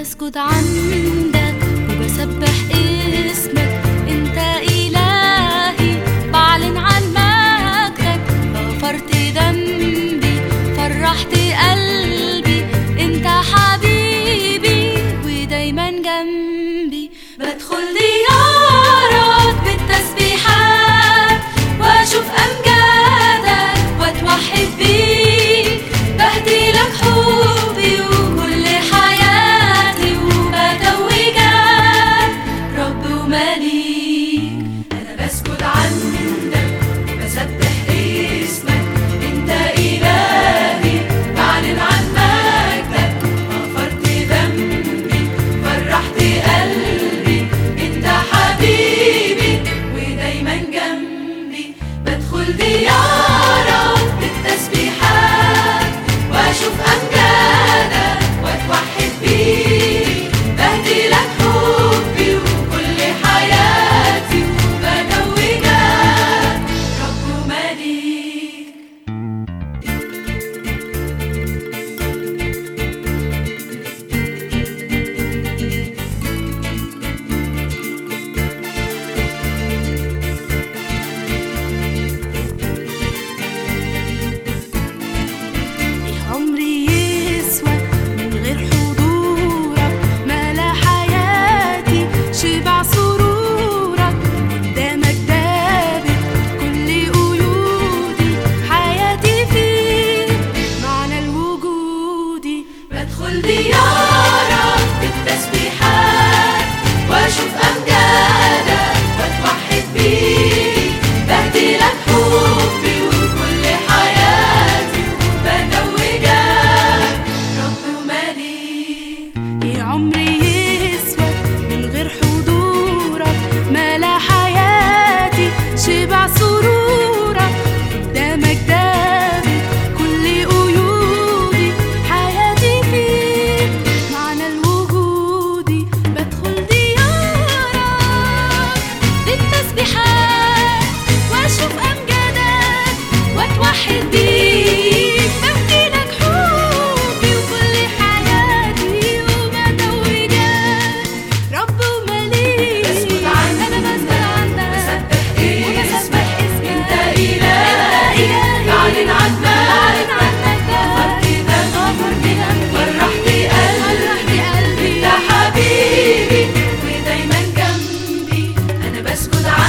بسجد عندك وبسبح اسمك. انت إلهي بعلن عن مجدك. غفرت ذنبي فرحت قلبي. انت حبيبي ودايما جنبي. بدخل دي one. واللي يوم escudar.